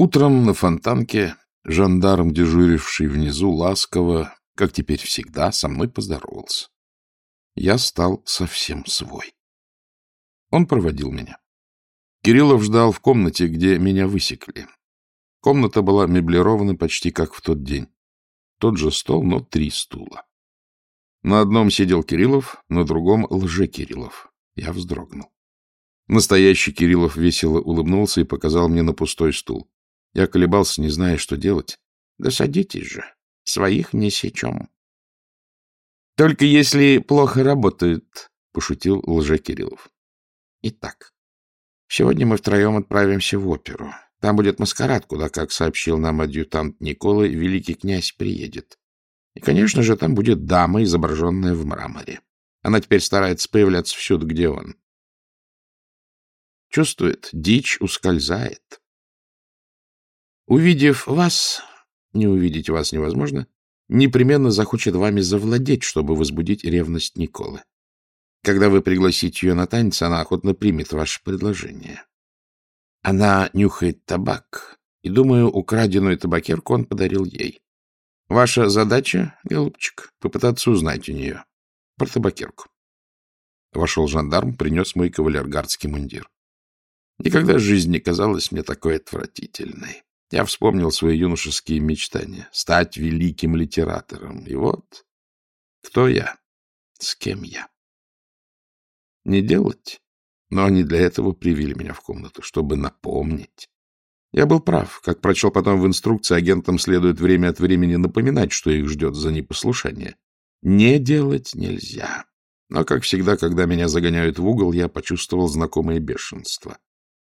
Утром на фонтанке жандарм, дежуривший внизу, ласково, как теперь всегда, со мной поздоровался. Я стал совсем свой. Он проводил меня. Кириллов ждал в комнате, где меня высекли. Комната была меблирована почти как в тот день. Тот же стол, но три стула. На одном сидел Кириллов, на другом — лже-Кириллов. Я вздрогнул. Настоящий Кириллов весело улыбнулся и показал мне на пустой стул. Я колебался, не зная, что делать. — Да садитесь же, своих не сечем. — Только если плохо работают, — пошутил лже-Кириллов. — Итак, сегодня мы втроем отправимся в оперу. Там будет маскарад, куда, как сообщил нам адъютант Николы, великий князь приедет. И, конечно же, там будет дама, изображенная в мраморе. Она теперь старается появляться всюду, где он. Чувствует, дичь ускользает. Увидев вас, не увидеть вас невозможно, непременно захочет вами завладеть, чтобы возбудить ревность Николы. Когда вы пригласите ее на танец, она охотно примет ваше предложение. Она нюхает табак, и, думаю, украденную табакерку он подарил ей. Ваша задача, голубчик, попытаться узнать у нее про табакерку. Вошел жандарм, принес мой кавалергардский мундир. Никогда жизнь не казалась мне такой отвратительной. Я вспомнил свои юношеские мечтания — стать великим литератором. И вот кто я, с кем я. Не делать, но они для этого привели меня в комнату, чтобы напомнить. Я был прав. Как прочел потом в инструкции, агентам следует время от времени напоминать, что их ждет за непослушание. Не делать нельзя. Но, как всегда, когда меня загоняют в угол, я почувствовал знакомое бешенство.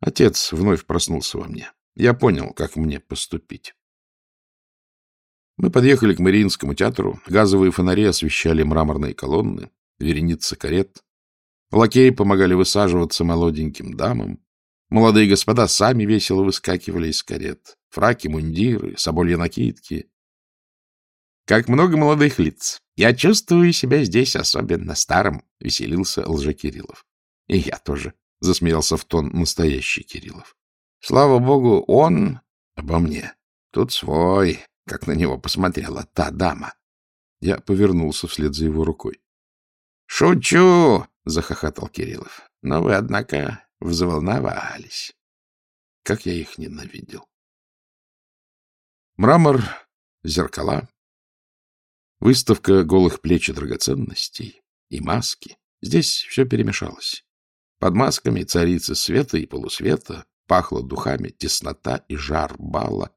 Отец вновь проснулся во мне. Я понял, как мне поступить. Мы подъехали к Мариинскому театру. Газовые фонари освещали мраморные колонны, вереницы карет. Лакеи помогали высаживаться молоденьким дамам. Молодые господа сами весело выскакивали из карет. Фраки, мундиры, соболья накидки. Как много молодых лиц. Я чувствую себя здесь особенно старым, — веселился Лжекириллов. И я тоже, — засмеялся в тон настоящий Кириллов. Слава богу, он обо мне. Тут свой, как на него посмотрела та дама. Я повернулся вслед за его рукой. — Шучу! — захохотал Кириллов. — Но вы, однако, взволновались. Как я их ненавидел. Мрамор, зеркала, выставка голых плеч и драгоценностей и маски. Здесь все перемешалось. Под масками царицы света и полусвета пахло духами теснота и жар бала.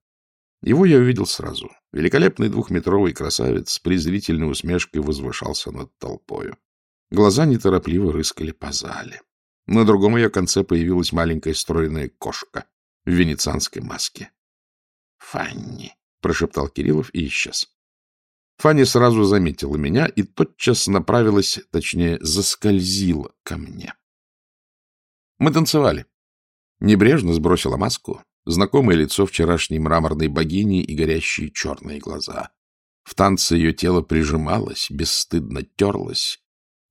Его я увидел сразу. Великолепный двухметровый красавец с презрительной усмешкой возвышался над толпою. Глаза неторопливо рыскали по зале. На другом ее конце появилась маленькая стройная кошка в венецианской маске. — Фанни, — прошептал Кириллов и исчез. Фанни сразу заметила меня и тотчас направилась, точнее, заскользила ко мне. Мы танцевали. Небрежно сбросила маску, знакомое лицо вчерашней мраморной богини и горящие черные глаза. В танце ее тело прижималось, бесстыдно терлось,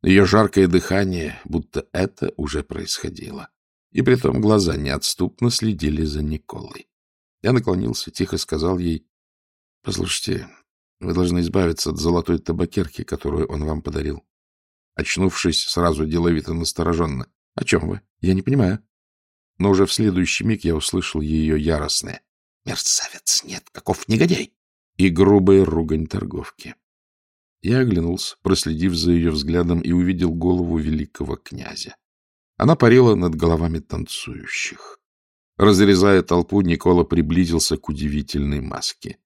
ее жаркое дыхание, будто это уже происходило. И притом глаза неотступно следили за Николой. Я наклонился, тихо сказал ей, — Послушайте, вы должны избавиться от золотой табакерки, которую он вам подарил. Очнувшись, сразу деловито настороженно. — О чем вы? Я не понимаю. Но уже в следующий миг я услышал ее яростное. — Мерцавец, нет, каков негодяй! И грубая ругань торговки. Я оглянулся, проследив за ее взглядом, и увидел голову великого князя. Она парила над головами танцующих. Разрезая толпу, Никола приблизился к удивительной маске.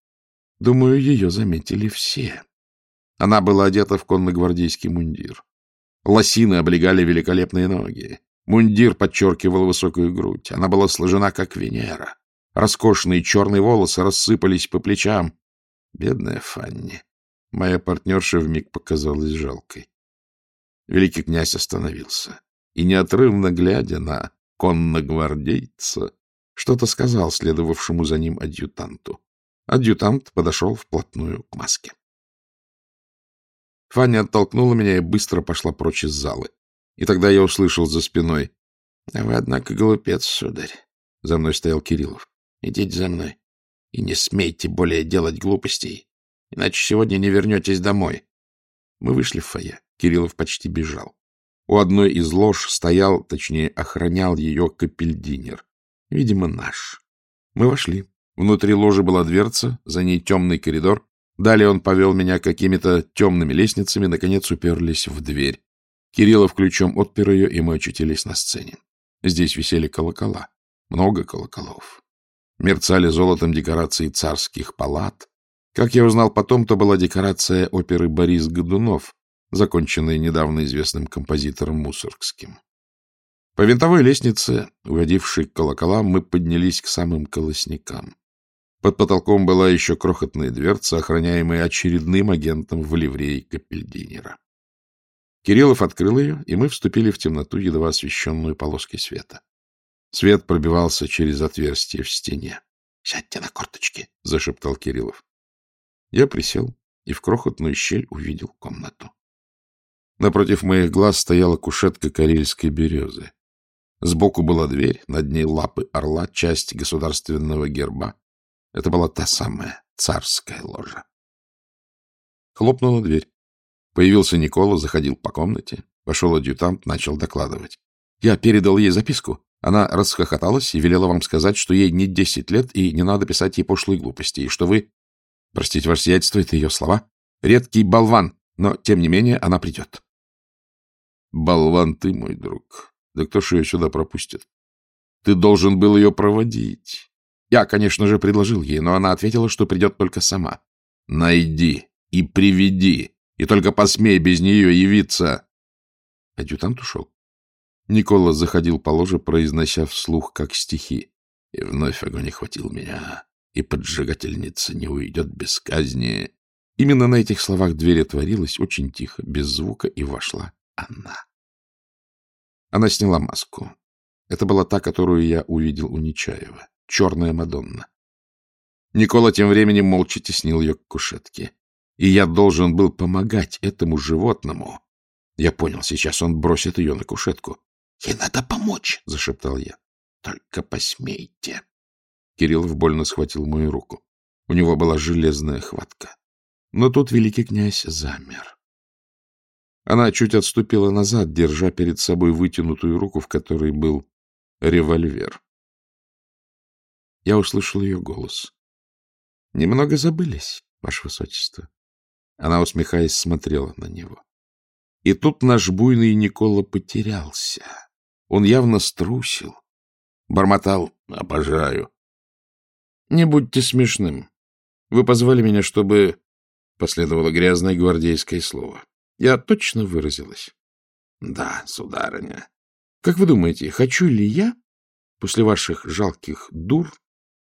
Думаю, ее заметили все. Она была одета в конногвардейский мундир. Лосины облегали великолепные ноги. Мундир подчеркивал высокую грудь. Она была сложена, как Венера. Роскошные черные волосы рассыпались по плечам. Бедная Фанни. Моя партнерша вмиг показалась жалкой. Великий князь остановился и, неотрывно глядя на конногвардейца, что-то сказал следовавшему за ним адъютанту. Адъютант подошел вплотную к маске. Фанни оттолкнула меня и быстро пошла прочь из залы. И тогда я услышал за спиной. — Вы, однако, глупец, сударь. За мной стоял Кириллов. — Идите за мной и не смейте более делать глупостей, иначе сегодня не вернетесь домой. Мы вышли в фойе. Кириллов почти бежал. У одной из лож стоял, точнее, охранял ее капельдинер. Видимо, наш. Мы вошли. Внутри ложи была дверца, за ней темный коридор. Далее он повел меня какими-то темными лестницами, наконец уперлись в дверь. Кириллов ключом отпер ее, и мы очутились на сцене. Здесь висели колокола. Много колоколов. Мерцали золотом декорации царских палат. Как я узнал потом, то была декорация оперы «Борис Годунов», законченная недавно известным композитором Мусоргским. По винтовой лестнице, уводившей к колоколам, мы поднялись к самым колосникам. Под потолком была еще крохотная дверца, охраняемая очередным агентом в ливреи капельдинера. Кириллов открыл ее, и мы вступили в темноту, едва освещенную полоской света. Свет пробивался через отверстие в стене. — Сядьте на корточки, — зашептал Кириллов. Я присел и в крохотную щель увидел комнату. Напротив моих глаз стояла кушетка карельской березы. Сбоку была дверь, над ней лапы орла, часть государственного герба. Это была та самая царская ложа. Хлопнула дверь. Появился Никола, заходил по комнате. Пошел адъютант, начал докладывать. Я передал ей записку. Она расхохоталась и велела вам сказать, что ей не десять лет, и не надо писать ей пошлые глупости, и что вы... Простите, ваше сиятельство, это ее слова. Редкий болван, но, тем не менее, она придет. Болван ты, мой друг. Да кто ж ее сюда пропустит? Ты должен был ее проводить. Я, конечно же, предложил ей, но она ответила, что придет только сама. Найди и приведи, и только посмей без нее явиться. Адъютант ушел. Никола заходил по ложе, произнося вслух, как стихи. И вновь огонь охватил меня, и поджигательница не уйдет без казни. Именно на этих словах дверь отворилась очень тихо, без звука, и вошла она. Она сняла маску. Это была та, которую я увидел у Нечаева. Черная Мадонна. Никола тем временем молча теснил ее к кушетке. И я должен был помогать этому животному. Я понял, сейчас он бросит ее на кушетку. — Ей надо помочь, — зашептал я. — Только посмейте. Кириллов больно схватил мою руку. У него была железная хватка. Но тут великий князь замер. Она чуть отступила назад, держа перед собой вытянутую руку, в которой был револьвер. Я услышал ее голос. — Немного забылись, ваше высочество. Она, усмехаясь, смотрела на него. И тут наш буйный Никола потерялся. Он явно струсил. Бормотал «Обожаю». «Не будьте смешным. Вы позвали меня, чтобы...» Последовало грязное гвардейское слово. Я точно выразилась? — Да, сударыня. — Как вы думаете, хочу ли я, после ваших жалких дур,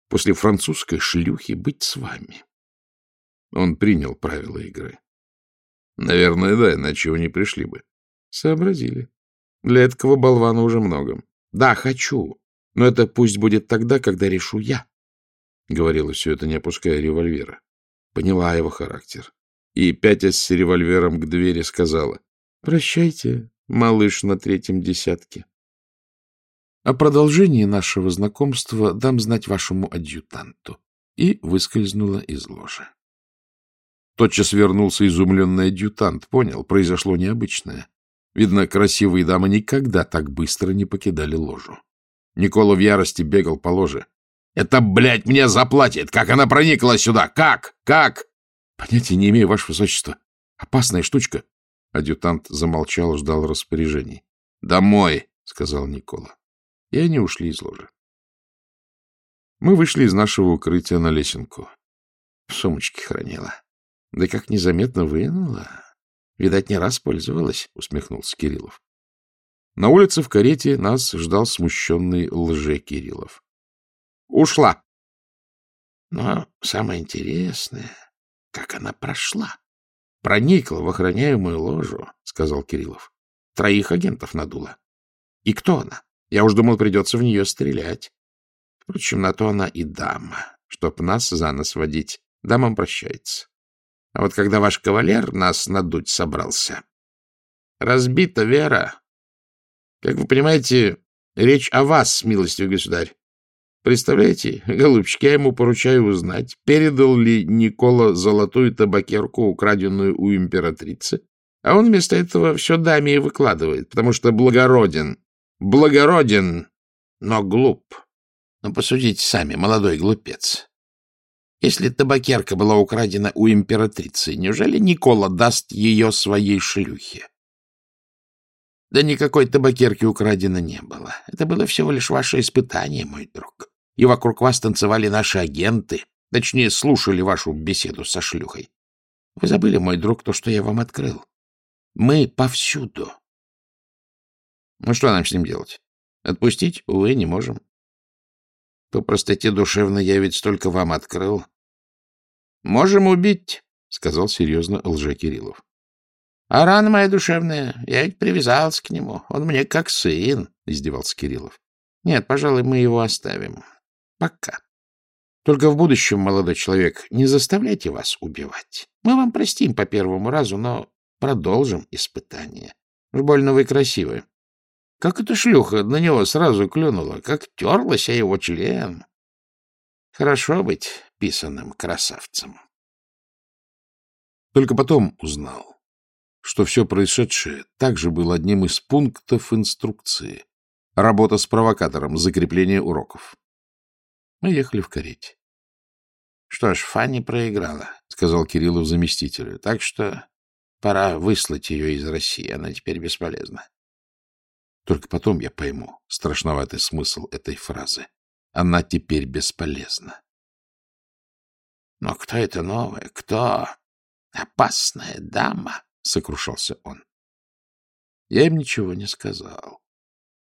после французской шлюхи, быть с вами? Он принял правила игры. — Наверное, да, иначе вы не пришли бы. — Сообразили. Для этого болвана уже много. — Да, хочу, но это пусть будет тогда, когда решу я. Говорила все это, не опуская револьвера. Поняла его характер и, пятясь с револьвером к двери, сказала, — Прощайте, малыш на третьем десятке. О продолжении нашего знакомства дам знать вашему адъютанту. И выскользнула из ложи. Тотчас вернулся изумленный адъютант. Понял, произошло необычное. Видно, красивые дамы никогда так быстро не покидали ложу. Никола в ярости бегал по ложе. — Это, блядь, мне заплатит! Как она проникла сюда? Как? Как? — Понятия не имею, ваше высочество. Опасная штучка. Адъютант замолчал, ждал распоряжений. — Домой, — сказал Никола. И они ушли из ложи. Мы вышли из нашего укрытия на лесенку. В сумочке хранила. Да как незаметно вынула. Видать, не раз пользовалась, — усмехнулся Кириллов. На улице в карете нас ждал смущенный лже Кириллов. — Ушла. Но самое интересное, как она прошла? — Проникла в охраняемую ложу, — сказал Кириллов. — Троих агентов надула. — И кто она? Я уж думал, придется в нее стрелять. Впрочем, на то она и дама, чтоб нас за нос водить. Дамам прощается. А вот когда ваш кавалер нас надуть собрался... Разбита вера. Как вы понимаете, речь о вас, милостивый государь. Представляете, голубчик, я ему поручаю узнать, передал ли Никола золотую табакерку, украденную у императрицы, а он вместо этого все даме и выкладывает, потому что благороден. Благороден, но глуп. Ну, посудите сами, молодой глупец. Если табакерка была украдена у императрицы, неужели Никола даст ее своей шлюхе? Да никакой табакерки украдено не было. Это было всего лишь ваше испытание, мой друг. И вокруг вас танцевали наши агенты, точнее, слушали вашу беседу со шлюхой. Вы забыли, мой друг, то, что я вам открыл. Мы повсюду. Ну, что нам с ним делать? Отпустить? Увы, не можем. По простоте душевной я ведь столько вам открыл. — Можем убить, — сказал серьезно лже-Кириллов. — А рана моя душевная, я ведь привязался к нему. Он мне как сын, — издевался Кириллов. — Нет, пожалуй, мы его оставим. Пока. Только в будущем, молодой человек, не заставляйте вас убивать. Мы вам простим по первому разу, но продолжим испытание. Уж больно вы красивы. Как эта шлюха на него сразу клюнула, как терлась его член. Хорошо быть писанным красавцем. Только потом узнал, что все происшедшее также было одним из пунктов инструкции. Работа с провокатором, закрепление уроков. Мы ехали в карете. — Что ж, Фанни проиграла, — сказал Кириллов заместителю. — Так что пора выслать ее из России. Она теперь бесполезна. Только потом я пойму страшноватый смысл этой фразы. Она теперь бесполезна. — Но кто это новая? Кто? Опасная дама, — сокрушался он. Я им ничего не сказал.